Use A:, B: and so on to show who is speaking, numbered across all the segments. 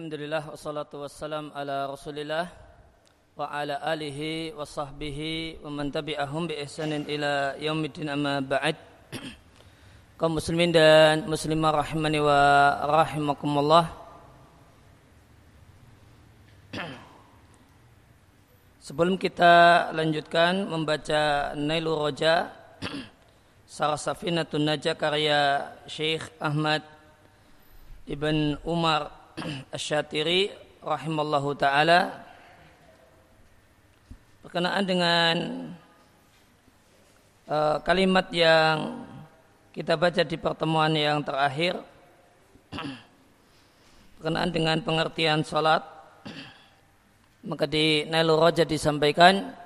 A: Alhamdulillah wassalatu wassalam ala rasulillah wa ala alihi wa sahbihi wa man tabi'ahum bi ihsanin ila yaumiddin amma ba'd. Kaum muslimin dan muslimah rahimani wa rahimakumullah. Sebelum kita lanjutkan membaca Nailu Roja Sarah Safinatun Najah karya Syekh Ahmad Ibn Umar Asyatiri rahimallahu taala berkenaan dengan uh, kalimat yang kita baca di pertemuan yang terakhir berkenaan dengan pengertian salat. Maka di Nailul Raja disampaikan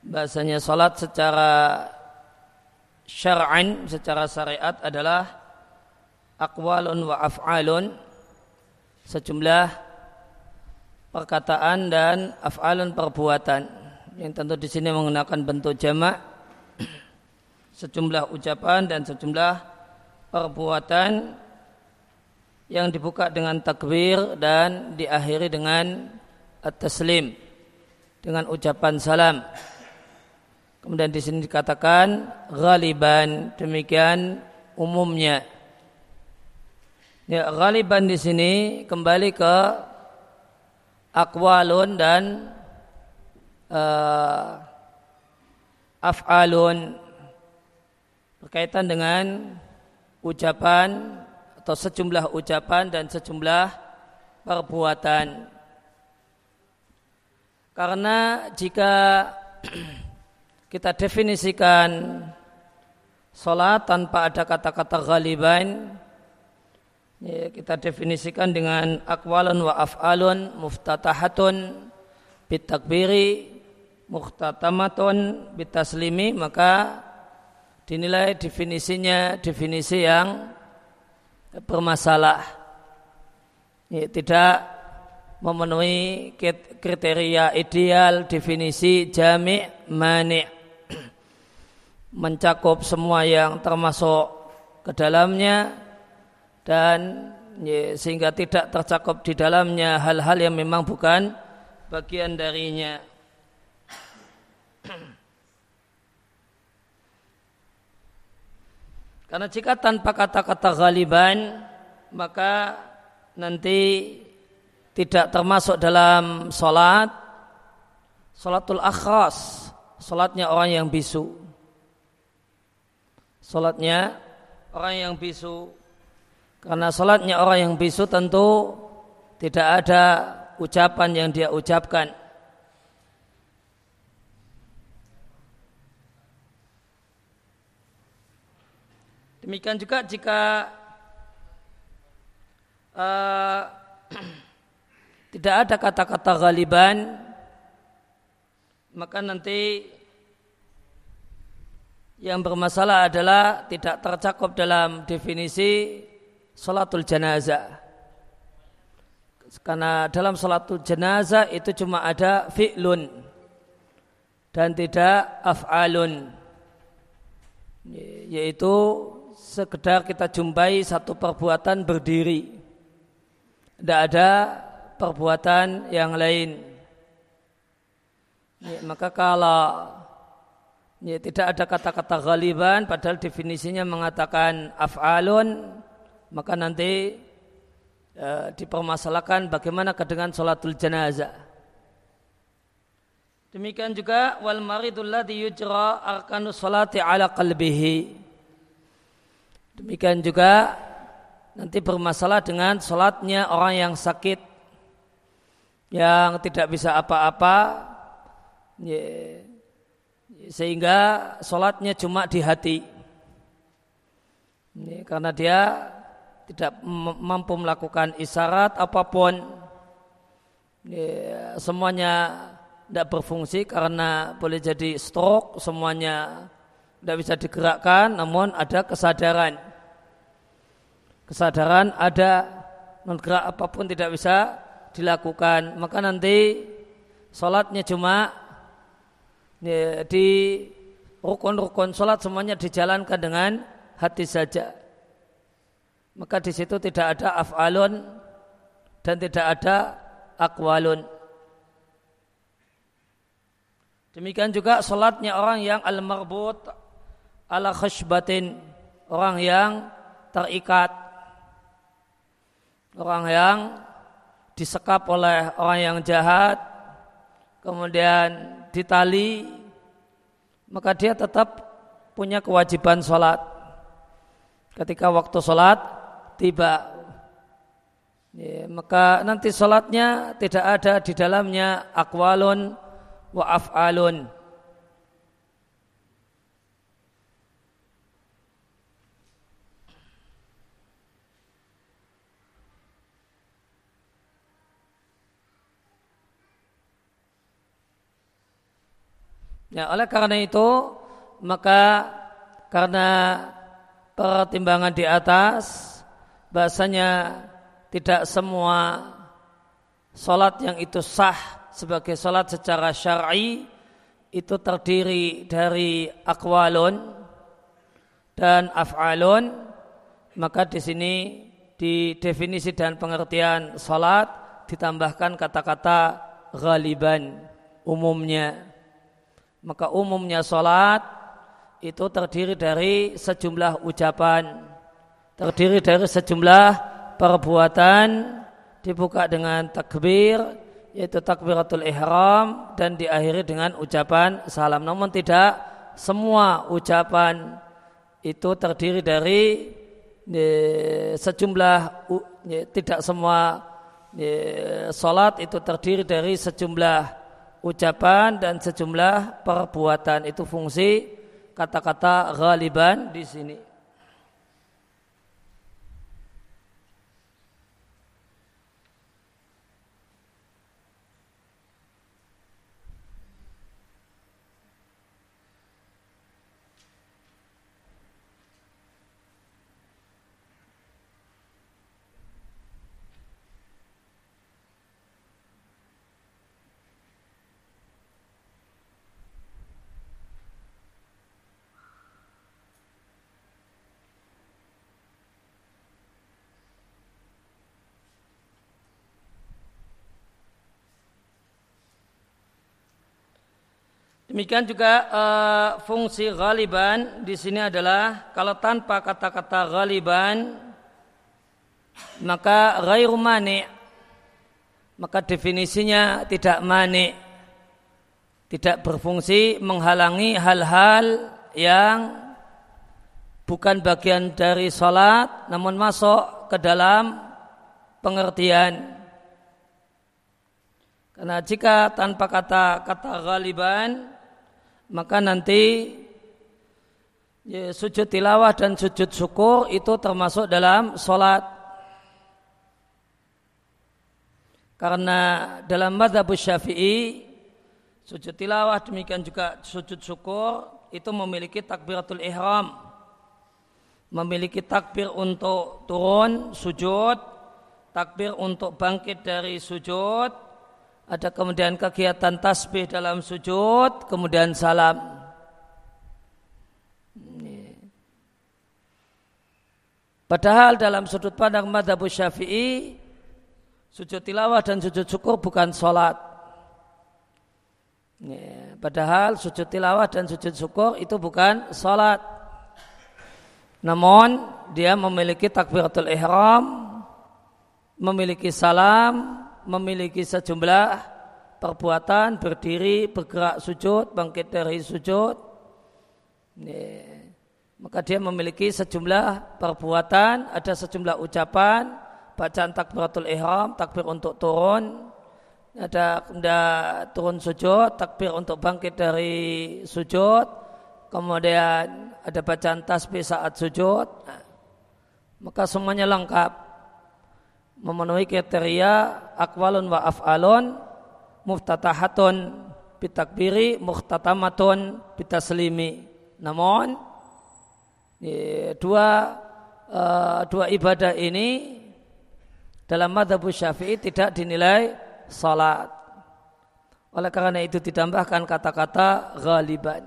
A: bahasanya salat secara syar'an secara syariat adalah aqwalun wa af'alun sejumlah perkataan dan af'alun perbuatan yang tentu di sini menggunakan bentuk jamak sejumlah ucapan dan sejumlah perbuatan yang dibuka dengan takbir dan diakhiri dengan at-taslim dengan ucapan salam. Kemudian di sini dikatakan ghaliban demikian umumnya. Ya, ghaliban di sini kembali ke akwalun dan uh, af'alun berkaitan dengan ucapan atau sejumlah ucapan dan sejumlah perbuatan. Karena jika kita definisikan sholat tanpa ada kata-kata ghaliban, Ya, kita definisikan dengan akwalun wa af'alun muftatahatun bitakbiri muhtatamatun bitaslimi maka dinilai definisinya definisi yang bermasalah. Ya, tidak memenuhi kriteria ideal definisi jami' mani' mencakup semua yang termasuk ke dalamnya dan ya, sehingga tidak tercakup di dalamnya hal-hal yang memang bukan bagian darinya. Karena jika tanpa kata-kata ghaliban maka nanti tidak termasuk dalam solat solatul akhras solatnya orang yang bisu solatnya orang yang bisu karena sholatnya orang yang bisu tentu tidak ada ucapan yang dia ucapkan. Demikian juga jika uh, tidak ada kata-kata galiban, maka nanti yang bermasalah adalah tidak tercakup dalam definisi salatul jenazah. Karena dalam salatul jenazah itu cuma ada fi'lun dan tidak af'alun. Yaitu sekedar kita jumpai satu perbuatan berdiri. Tidak ada perbuatan yang lain. Ya, maka kalau ya, tidak ada kata-kata ghaliban padahal definisinya mengatakan af'alun maka nanti e, dipermasalahkan bagaimana dengan sholatul jenazah. Demikian juga wal maridul ladzi yujra arkanu salati ala qalbihi. Demikian juga nanti bermasalah dengan sholatnya orang yang sakit yang tidak bisa apa-apa sehingga sholatnya cuma di hati. Karena dia tidak mampu melakukan isyarat apa pun. Ya, semuanya tidak berfungsi karena boleh jadi stroke semuanya tidak bisa digerakkan namun ada kesadaran. Kesadaran ada non gerak apa pun tidak bisa dilakukan. Maka nanti sholatnya cuma di rukun-rukun sholat semuanya dijalankan dengan hati saja maka di situ tidak ada af'alun dan tidak ada akwalun. Demikian juga salatnya orang yang al-marbut ala khashbatin, orang yang terikat. Orang yang disekap oleh orang yang jahat, kemudian ditali, maka dia tetap punya kewajiban sholat. Ketika waktu sholat tiba, ya, maka nanti sholatnya tidak ada di dalamnya akwalun wa af'alun. Ya, oleh karena itu maka karena pertimbangan di atas bahasanya tidak semua solat yang itu sah sebagai salat secara syar'i itu terdiri dari akwalun dan af'alun. Maka di sini di definisi dan pengertian salat ditambahkan kata-kata ghaliban umumnya. Maka umumnya salat itu terdiri dari sejumlah ucapan terdiri dari sejumlah perbuatan dibuka dengan takbir yaitu takbiratul ihram dan diakhiri dengan ucapan salam. Namun tidak semua ucapan itu terdiri dari sejumlah tidak semua salat itu terdiri dari sejumlah ucapan dan sejumlah perbuatan itu fungsi kata-kata ghaliban di sini. Demikian juga uh, fungsi ghaliban di sini adalah kalau tanpa kata-kata ghaliban maka ghairu mani. Maka definisinya tidak mani. Tidak berfungsi menghalangi hal-hal yang bukan bagian dari salat namun masuk ke dalam pengertian. Karena jika tanpa kata kata ghaliban maka nanti ya, sujud tilawah dan sujud syukur itu termasuk dalam sholat. Karena dalam madhab syafi'i sujud tilawah demikian juga sujud syukur itu memiliki takbiratul ihram. Memiliki takbir untuk turun sujud, takbir untuk bangkit dari sujud, ada kemudian kegiatan tasbih dalam sujud, kemudian salam. Padahal dalam sudut pandang madhab syafi'i, sujud tilawah dan sujud syukur bukan sholat. Padahal sujud tilawah dan sujud syukur itu bukan sholat. Namun dia memiliki takbiratul ihram, memiliki salam, memiliki sejumlah perbuatan berdiri, bergerak sujud, bangkit dari sujud. Maka dia memiliki sejumlah perbuatan, ada sejumlah ucapan, bacaan takbiratul ihram, takbir untuk turun, ada turun sujud, takbir untuk bangkit dari sujud, kemudian ada bacaan tasbih saat sujud. maka semuanya lengkap memenuhi kriteria akwalun wa af'alun muftatahatun bitakbiri muhtatamatun bitaslimi. Namun dua uh, dua ibadah ini dalam madhab syafi'i tidak dinilai salat. Oleh karena itu ditambahkan kata-kata ghaliban.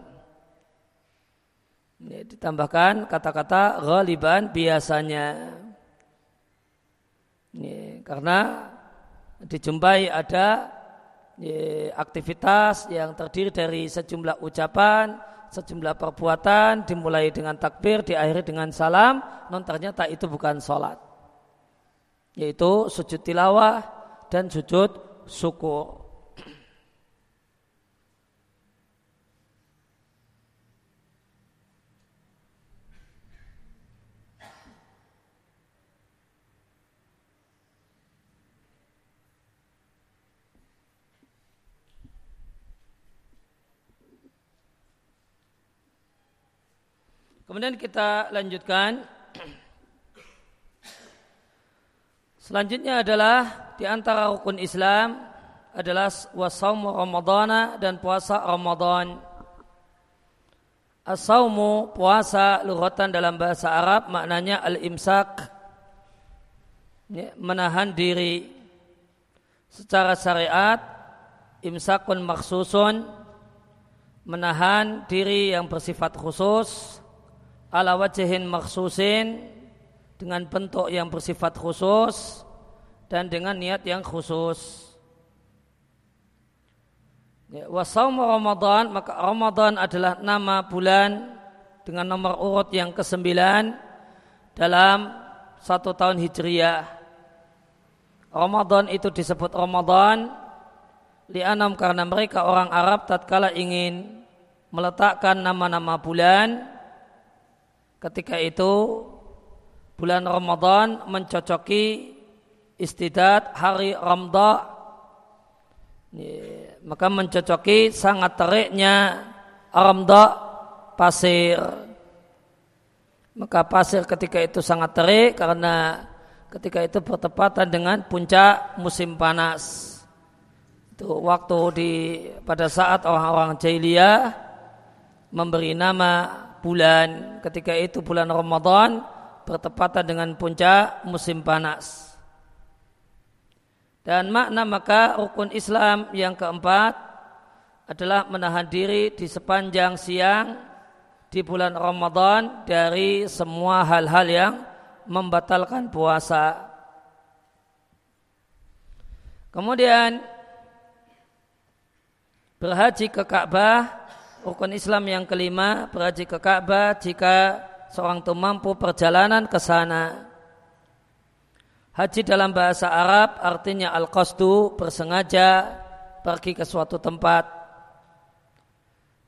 A: Ditambahkan kata-kata ghaliban biasanya. Ya, karena dijumpai ada aktivitas yang terdiri dari sejumlah ucapan, sejumlah perbuatan, dimulai dengan takbir, diakhiri dengan salam, non ternyata itu bukan sholat. Yaitu sujud tilawah dan sujud syukur. Kemudian kita lanjutkan. Selanjutnya adalah di antara rukun Islam adalah wasaumu Ramadana dan puasa Ramadan. Asaumu puasa lughatan dalam bahasa Arab maknanya al-imsak ya, menahan diri secara syariat imsakun maksusun menahan diri yang bersifat khusus ala wajihin maksusin dengan bentuk yang bersifat khusus dan dengan niat yang khusus. Ya, Wasaum Ramadan maka Ramadan adalah nama bulan dengan nomor urut yang kesembilan dalam satu tahun hijriyah. Ramadan itu disebut Ramadan lianam karena mereka orang Arab tatkala ingin meletakkan nama-nama bulan Ketika itu bulan Ramadan mencocoki istidat hari Ramda. Maka mencocoki sangat teriknya Ramda pasir. Maka pasir ketika itu sangat terik karena ketika itu bertepatan dengan puncak musim panas. Itu waktu di pada saat orang-orang jahiliyah memberi nama bulan ketika itu bulan Ramadan bertepatan dengan puncak musim panas. Dan makna maka rukun Islam yang keempat adalah menahan diri di sepanjang siang di bulan Ramadan dari semua hal-hal yang membatalkan puasa. Kemudian berhaji ke Ka'bah Rukun Islam yang kelima berhaji ke Ka'bah jika seorang itu mampu perjalanan ke sana. Haji dalam bahasa Arab artinya al-qasdu bersengaja pergi ke suatu tempat.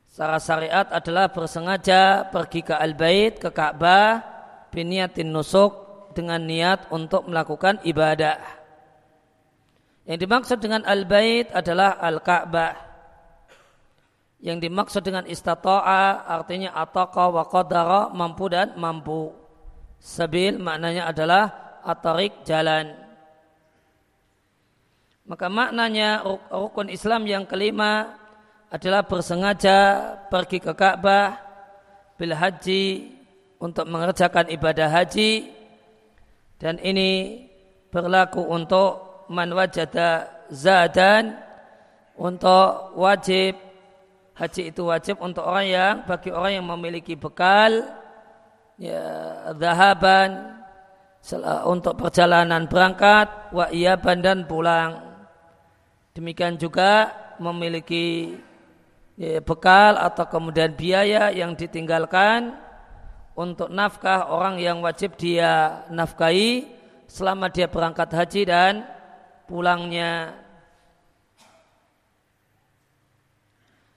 A: Secara syariat adalah bersengaja pergi ke Al-Bait, ke Ka'bah, biniatin nusuk dengan niat untuk melakukan ibadah. Yang dimaksud dengan Al-Bait adalah Al-Ka'bah. Yang dimaksud dengan istata'a artinya ataqa wa qadara mampu dan mampu. Sabil maknanya adalah atarik jalan. Maka maknanya rukun Islam yang kelima adalah bersengaja pergi ke Ka'bah bil haji untuk mengerjakan ibadah haji dan ini berlaku untuk man wajada zadan untuk wajib haji itu wajib untuk orang yang bagi orang yang memiliki bekal ya zahaban untuk perjalanan berangkat wa iyaban dan pulang. Demikian juga memiliki ya, bekal atau kemudian biaya yang ditinggalkan untuk nafkah orang yang wajib dia nafkahi selama dia berangkat haji dan pulangnya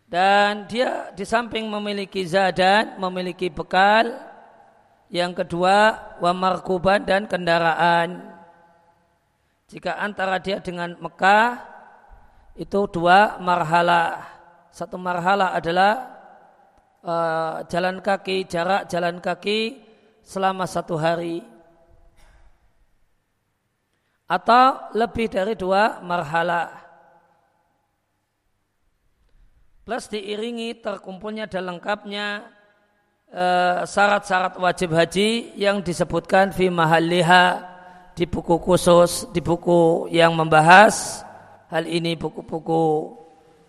A: dan dia di samping memiliki zadan, memiliki bekal, yang kedua wa markuban dan kendaraan. Jika antara dia dengan Mekah itu dua marhala. Satu marhala adalah uh, jalan kaki, jarak jalan kaki selama satu hari. Atau lebih dari dua marhalah plus diiringi terkumpulnya dan lengkapnya eh, syarat-syarat wajib haji yang disebutkan fi mahalliha di buku khusus di buku yang membahas hal ini buku-buku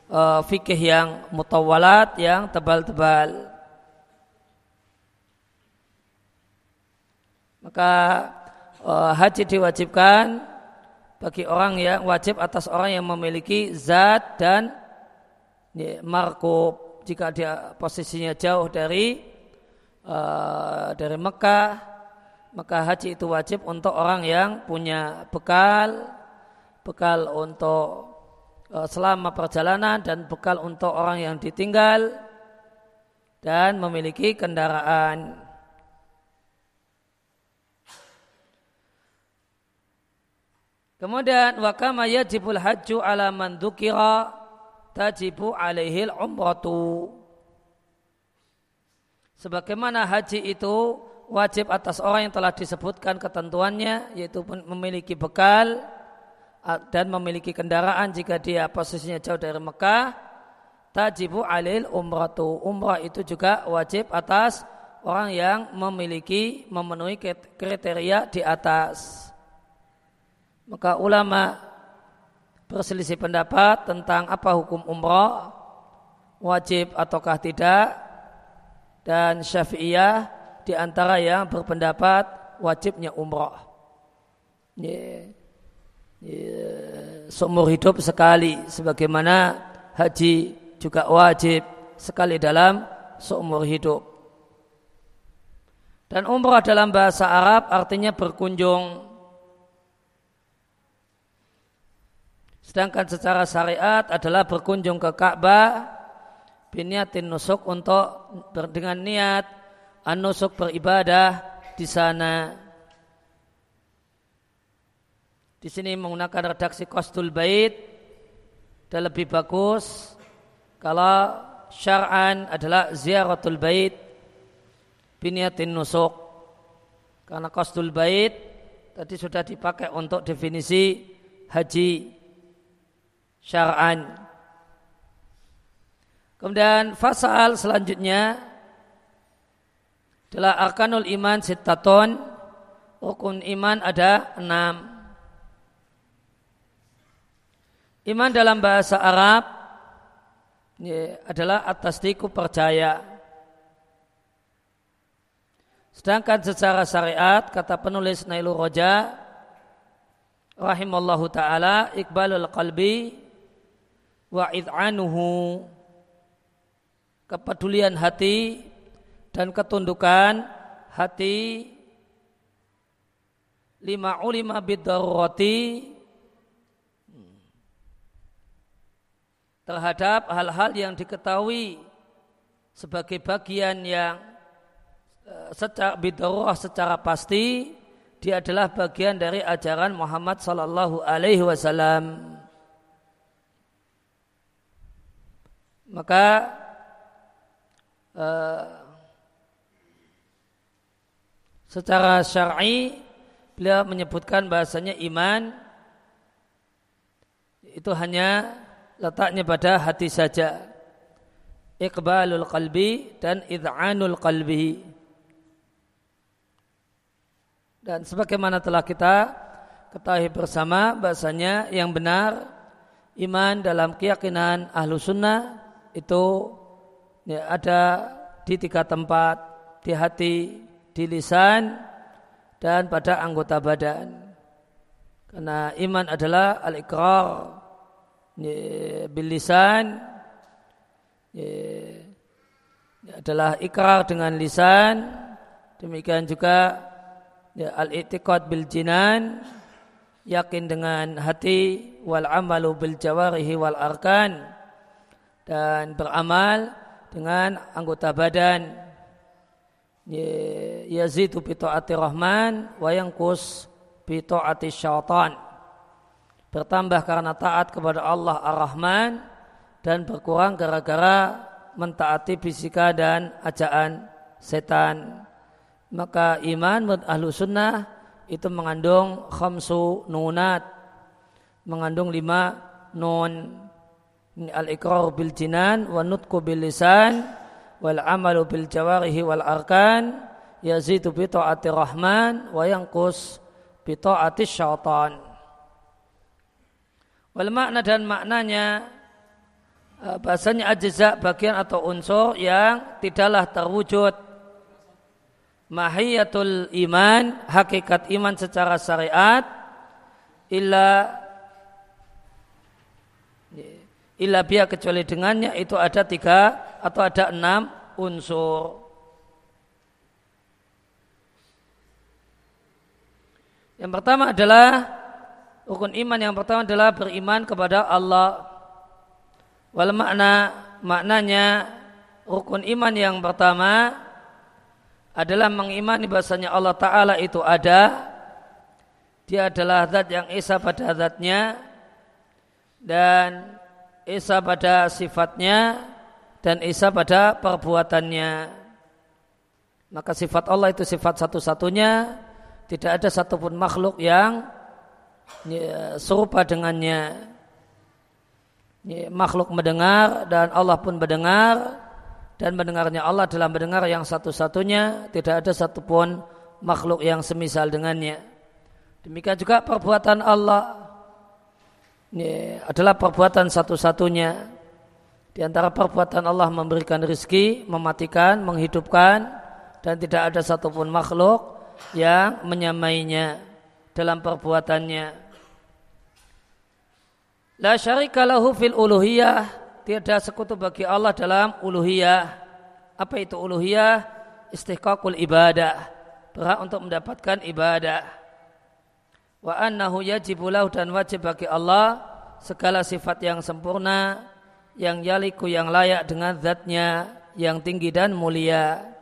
A: uh, fikih yang mutawalat yang tebal-tebal. Maka uh, haji diwajibkan bagi orang yang wajib atas orang yang memiliki zat dan ya, markub jika dia posisinya jauh dari uh, dari Mekah maka haji itu wajib untuk orang yang punya bekal bekal untuk uh, selama perjalanan dan bekal untuk orang yang ditinggal dan memiliki kendaraan. Kemudian wa kama yajibul hajju ala man tajibu alaihi umratu. Sebagaimana haji itu wajib atas orang yang telah disebutkan ketentuannya yaitu memiliki bekal dan memiliki kendaraan jika dia posisinya jauh dari Mekah tajibu alil umratu umrah itu juga wajib atas orang yang memiliki memenuhi kriteria di atas maka ulama berselisih pendapat tentang apa hukum umrah, wajib ataukah tidak, dan syafi'iyah di antara yang berpendapat wajibnya umrah. Yeah. Yeah. Seumur hidup sekali, sebagaimana haji juga wajib sekali dalam seumur hidup. Dan umrah dalam bahasa Arab artinya berkunjung Sedangkan secara syariat adalah berkunjung ke Ka'bah biniatin nusuk untuk dengan niat an-nusuk beribadah di sana. Di sini menggunakan redaksi Qasdul Bait dan lebih bagus kalau syar'an adalah ziaratul bait biniatin nusuk. Karena Qasdul Bait tadi sudah dipakai untuk definisi haji syar'an. Kemudian fasal selanjutnya adalah arkanul iman sitaton. Rukun iman ada enam. Iman dalam bahasa Arab ya, adalah atas tiku percaya. Sedangkan secara syariat kata penulis Nailul Roja rahimallahu taala iqbalul qalbi wa id'anuhu kepedulian hati dan ketundukan hati lima ulima bidarurati terhadap hal-hal yang diketahui sebagai bagian yang eh, secara bidarurah secara pasti dia adalah bagian dari ajaran Muhammad sallallahu alaihi wasallam. Maka uh, secara syar'i beliau menyebutkan bahasanya iman itu hanya letaknya pada hati saja. Iqbalul qalbi dan id'anul qalbi. Dan sebagaimana telah kita ketahui bersama bahasanya yang benar iman dalam keyakinan ahlu sunnah itu ya, ada di tiga tempat di hati, di lisan dan pada anggota badan. Karena iman adalah al-iqrar ya, bil lisan ya, ya, adalah ikrar dengan lisan demikian juga ya, al-i'tiqad bil jinan yakin dengan hati wal amalu bil jawarihi wal arkan dan beramal dengan anggota badan. Yazidu bi taati rahman wa yanqus bi taati syaitan. Bertambah karena taat kepada Allah Ar-Rahman dan berkurang gara-gara mentaati fisika dan ajaan setan. Maka iman menurut ahlu sunnah itu mengandung khamsu nunat mengandung lima nun al-iqrar bil jinan wa nutqu bil lisan wal amalu bil jawarihi wal arkan yazidu bi taati rahman wa yanqus bi taati syaitan. Wal makna dan maknanya eh, bahasanya ajza bagian atau unsur yang tidaklah terwujud. Mahiyatul iman hakikat iman secara syariat illa illa biya kecuali dengannya itu ada tiga atau ada enam unsur. Yang pertama adalah rukun iman yang pertama adalah beriman kepada Allah. Wal makna maknanya rukun iman yang pertama adalah mengimani bahasanya Allah Ta'ala itu ada. Dia adalah zat yang esa pada zatnya dan esa pada sifatnya dan esa pada perbuatannya. Maka sifat Allah itu sifat satu-satunya tidak ada satupun makhluk yang ya, serupa dengannya. Ya, makhluk mendengar dan Allah pun mendengar dan mendengarnya Allah adalah mendengar yang satu-satunya, tidak ada satupun makhluk yang semisal dengannya. Demikian juga perbuatan Allah ya, adalah perbuatan satu-satunya. Di antara perbuatan Allah memberikan rizki, mematikan, menghidupkan, dan tidak ada satupun makhluk yang menyamainya dalam perbuatannya. La syarika lahu fil uluhiyah, tiada sekutu bagi Allah dalam uluhiyah. Apa itu uluhiyah? Istihqaqul ibadah, berhak untuk mendapatkan ibadah. Wa annahu yajibu lahu dan wajib bagi Allah segala sifat yang sempurna, yang yaliku yang layak dengan zatnya yang tinggi dan mulia.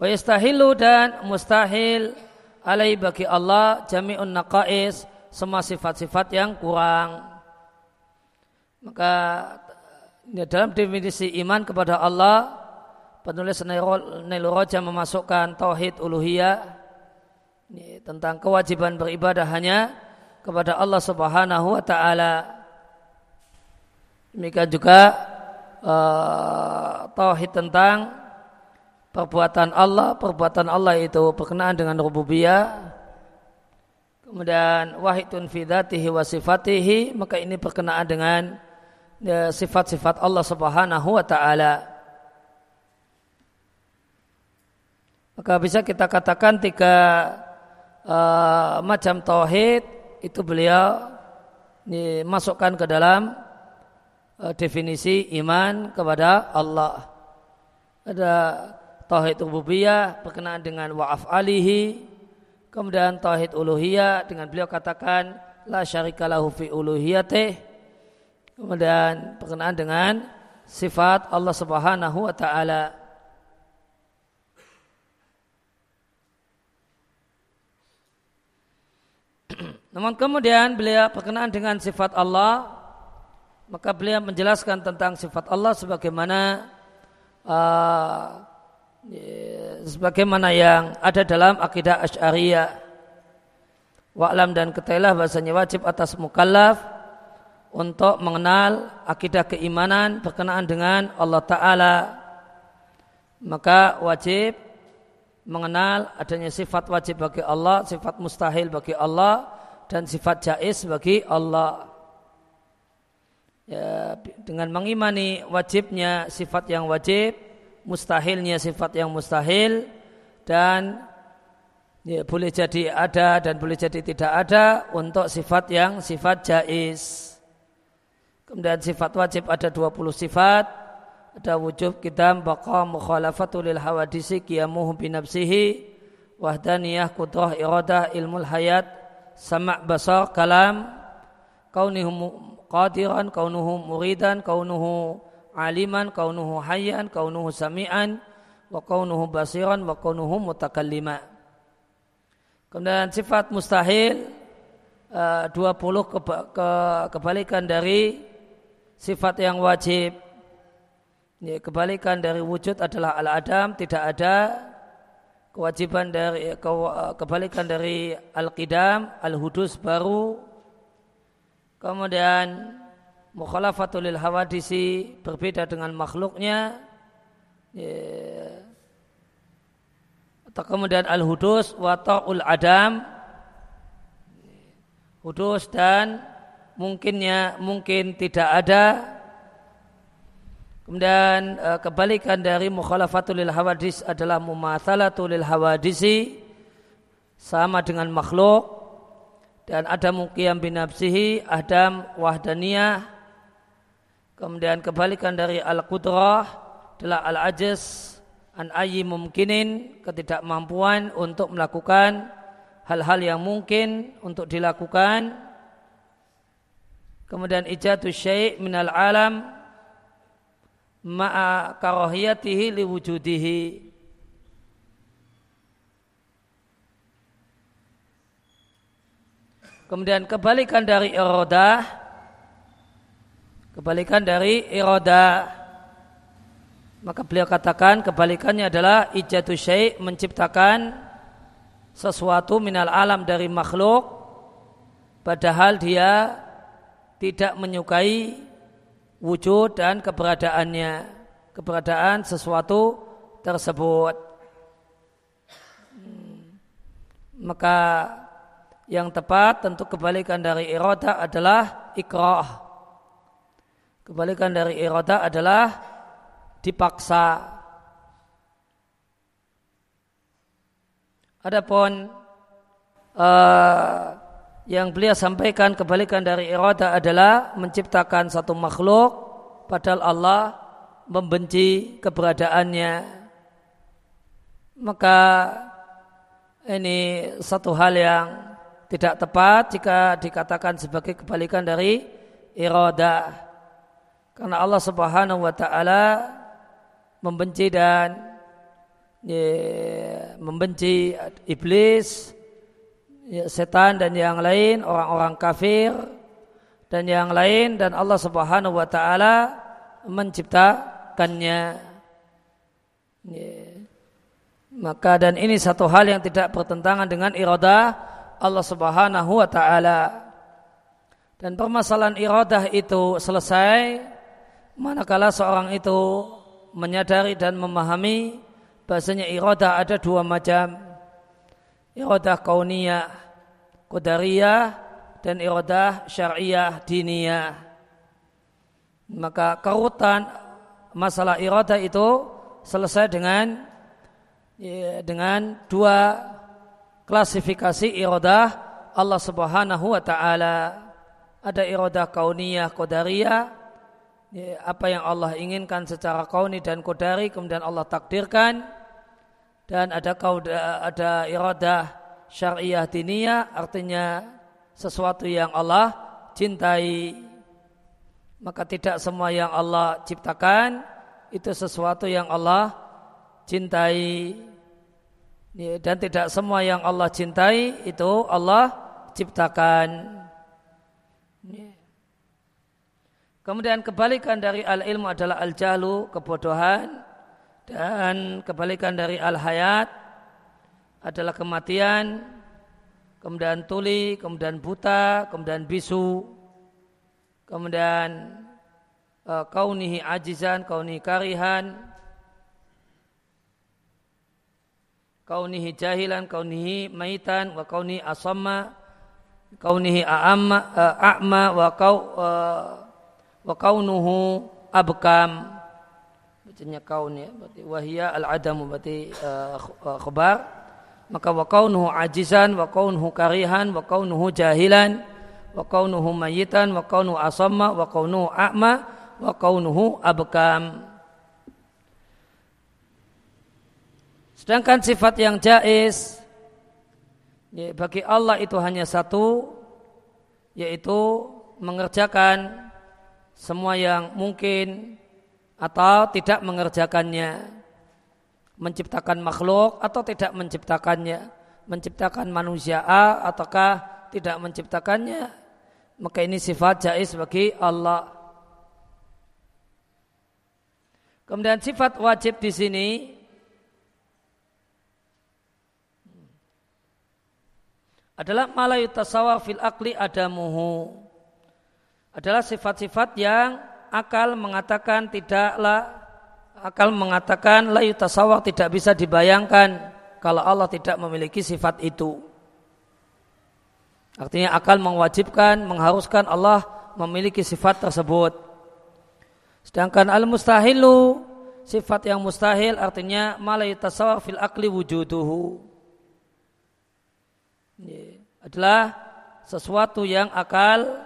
A: Wa yastahilu dan mustahil alai bagi Allah jami'un naqais semua sifat-sifat yang kurang. Maka dalam definisi iman kepada Allah penulis Nailul Roja memasukkan tauhid uluhiyah tentang kewajiban beribadah hanya kepada Allah Subhanahu wa taala. Demikian juga uh, tauhid tentang perbuatan Allah, perbuatan Allah itu berkenaan dengan rububiyah. Kemudian wahidun fi dzatihi wa sifatihi, maka ini berkenaan dengan ya, sifat-sifat Allah Subhanahu wa taala. Maka bisa kita katakan tiga uh, macam tauhid itu beliau ini, masukkan ke dalam uh, definisi iman kepada Allah. Ada tauhid rububiyah berkenaan dengan wa'af alihi kemudian tauhid uluhiyah dengan beliau katakan la syarika lahu fi uluhiyatih kemudian berkenaan dengan sifat Allah Subhanahu wa taala Namun kemudian beliau berkenaan dengan sifat Allah maka beliau menjelaskan tentang sifat Allah sebagaimana uh, sebagaimana yang ada dalam akidah Asy'ariyah. Wa'lam dan ketailah bahasanya wajib atas mukallaf untuk mengenal akidah keimanan berkenaan dengan Allah Ta'ala. Maka wajib mengenal adanya sifat wajib bagi Allah, sifat mustahil bagi Allah, dan sifat jais bagi Allah. Ya, dengan mengimani wajibnya sifat yang wajib, mustahilnya sifat yang mustahil dan ya, boleh jadi ada dan boleh jadi tidak ada untuk sifat yang sifat jais. Kemudian sifat wajib ada 20 sifat. Ada wujub kita baqa mukhalafatu lil hawadisi qiyamuhu bi nafsihi wahdaniyah qudrah iradah ilmul hayat sama' basar kalam kaunihu qadiran kaunuhu muridan kaunuhu aliman kaunuhu hayyan kaunuhu sami'an wa kaunuhu basiran wa kaunuhu mutakallima kemudian sifat mustahil uh, 20 keba ke kebalikan dari sifat yang wajib. Ya, kebalikan dari wujud adalah al-adam tidak ada kewajiban dari ke, kebalikan dari al-qidam al-hudus baru. Kemudian mukhalafatul lil hawadisi berbeda dengan makhluknya. Ya. atau kemudian al hudus wa ta'ul adam. Hudus dan mungkinnya mungkin tidak ada kemudian eh, kebalikan dari mukhalafatul lil hawadis adalah mumatsalatul lil hawadisi sama dengan makhluk. Dan Adam qiyam binafsihi Adam wahdaniyah. Kemudian kebalikan dari al-qudrah adalah al-ajaz an ayyi mumkinin ketidakmampuan untuk melakukan hal-hal yang mungkin untuk dilakukan. Kemudian ijatu syai' minal alam ma'a karahiyatihi liwujudihi. Kemudian kebalikan dari irodah Kebalikan dari irodah Maka beliau katakan kebalikannya adalah Ijatu syai' menciptakan Sesuatu minal alam dari makhluk Padahal dia tidak menyukai wujud dan keberadaannya Keberadaan sesuatu tersebut hmm. Maka yang tepat tentu kebalikan dari iroda adalah ikrah. Kebalikan dari iroda adalah dipaksa. Adapun uh, yang beliau sampaikan kebalikan dari iroda adalah menciptakan satu makhluk padahal Allah membenci keberadaannya. Maka ini satu hal yang tidak tepat jika dikatakan sebagai kebalikan dari irada. Karena Allah Subhanahu wa taala membenci dan ya, membenci iblis, ya, setan dan yang lain, orang-orang kafir dan yang lain dan Allah Subhanahu wa taala menciptakannya. Ya. Maka dan ini satu hal yang tidak bertentangan dengan iradah Allah Subhanahu wa taala. Dan permasalahan iradah itu selesai manakala seorang itu menyadari dan memahami bahasanya iradah ada dua macam. Iradah kauniyah, qadariyah dan iradah syariah diniyah. Maka kerutan masalah iradah itu selesai dengan ya, dengan dua klasifikasi iradah Allah Subhanahu wa taala. Ada iradah kauniyah qadariyah ya, apa yang Allah inginkan secara kauni dan kodari kemudian Allah takdirkan dan ada kauda, ada iradah syariah diniyah artinya sesuatu yang Allah cintai maka tidak semua yang Allah ciptakan itu sesuatu yang Allah cintai dan tidak semua yang Allah cintai itu Allah ciptakan. Kemudian kebalikan dari al-ilmu adalah al-jahlu, kebodohan. Dan kebalikan dari al-hayat adalah kematian, kemudian tuli, kemudian buta, kemudian bisu, kemudian uh, kaunihi ajizan, kaunihi karihan, kaunihi jahilan, kaunihi maitan, wa kaunihi asamma, kaunihi a'amma, uh, a'ma, wa, kau, uh, wa kaunuhu abkam. Bacanya kaun ya, berarti wahia al-adamu, berarti uh, khabar. Maka wa kaunuhu ajizan, wa kaunuhu karihan, wa kaunuhu jahilan, wa kaunuhu mayitan, wa kaunuhu asamma, wa kaunuhu a'ma, wa kaunuhu abkam. Sedangkan sifat yang jais ya, bagi Allah itu hanya satu yaitu mengerjakan semua yang mungkin atau tidak mengerjakannya menciptakan makhluk atau tidak menciptakannya? Menciptakan manusia A ataukah tidak menciptakannya? Maka ini sifat jais bagi Allah. Kemudian sifat wajib di sini. Adalah malayutasawar fil akli adamuhu. Adalah sifat-sifat yang akal mengatakan tidaklah akal mengatakan la yutasawar tidak bisa dibayangkan kalau Allah tidak memiliki sifat itu. Artinya akal mewajibkan, mengharuskan Allah memiliki sifat tersebut. Sedangkan al-mustahilu sifat yang mustahil artinya malayutasawar fil akli wujuduhu adalah sesuatu yang akal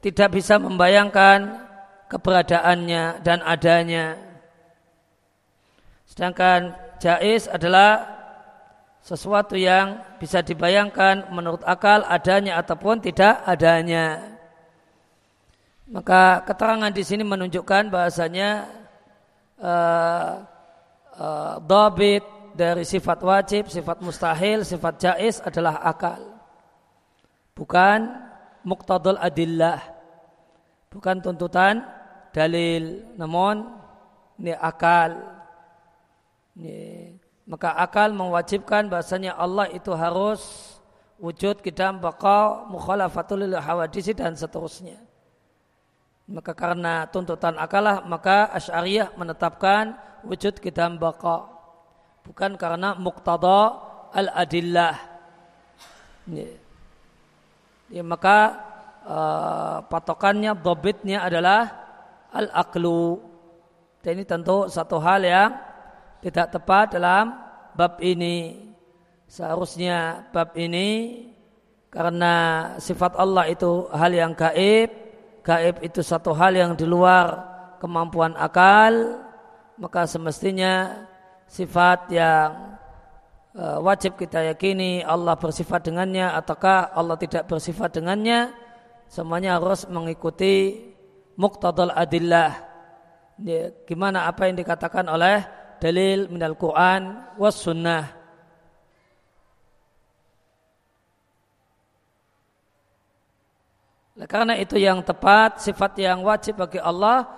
A: tidak bisa membayangkan keberadaannya dan adanya. Sedangkan jais adalah sesuatu yang bisa dibayangkan menurut akal adanya ataupun tidak adanya. Maka keterangan di sini menunjukkan bahasanya uh, uh, dobit dari sifat wajib, sifat mustahil, sifat jais adalah akal. Bukan muktadul adillah. Bukan tuntutan dalil. Namun ini akal. Ini maka akal mewajibkan bahasanya Allah itu harus wujud kidam baqa mukhalafatul hawadisi dan seterusnya. Maka karena tuntutan akalah maka Asy'ariyah menetapkan wujud kidam baqa bukan karena muqtada al-adillah. Ya. Ya, maka uh, patokannya dobitnya adalah al-aqlu. Dan ini tentu satu hal yang tidak tepat dalam bab ini. Seharusnya bab ini karena sifat Allah itu hal yang gaib, gaib itu satu hal yang di luar kemampuan akal, maka semestinya sifat yang e, wajib kita yakini Allah bersifat dengannya ataukah Allah tidak bersifat dengannya semuanya harus mengikuti muqtadal adillah gimana apa yang dikatakan oleh dalil minal Quran was sunnah. Karena itu yang tepat, sifat yang wajib bagi Allah,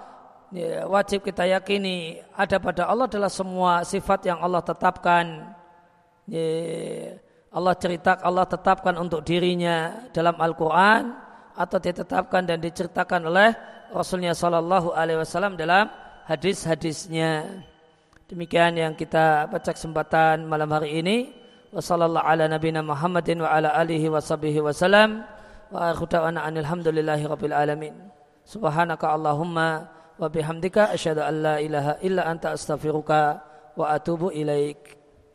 A: ya, wajib kita yakini ada pada Allah adalah semua sifat yang Allah tetapkan. Ya, Allah cerita, Allah tetapkan untuk dirinya dalam Al-Quran atau ditetapkan dan diceritakan oleh Rasulnya Shallallahu Alaihi Wasallam dalam hadis-hadisnya. Demikian yang kita baca kesempatan malam hari ini. Wassallallahu ala nabina Muhammadin wa ala alihi wa wa salam. Wa anilhamdulillahi rabbil alamin. Subhanaka Allahumma wa bihamdika asyhadu an la ilaha illa anta astaghfiruka wa atubu ilaik.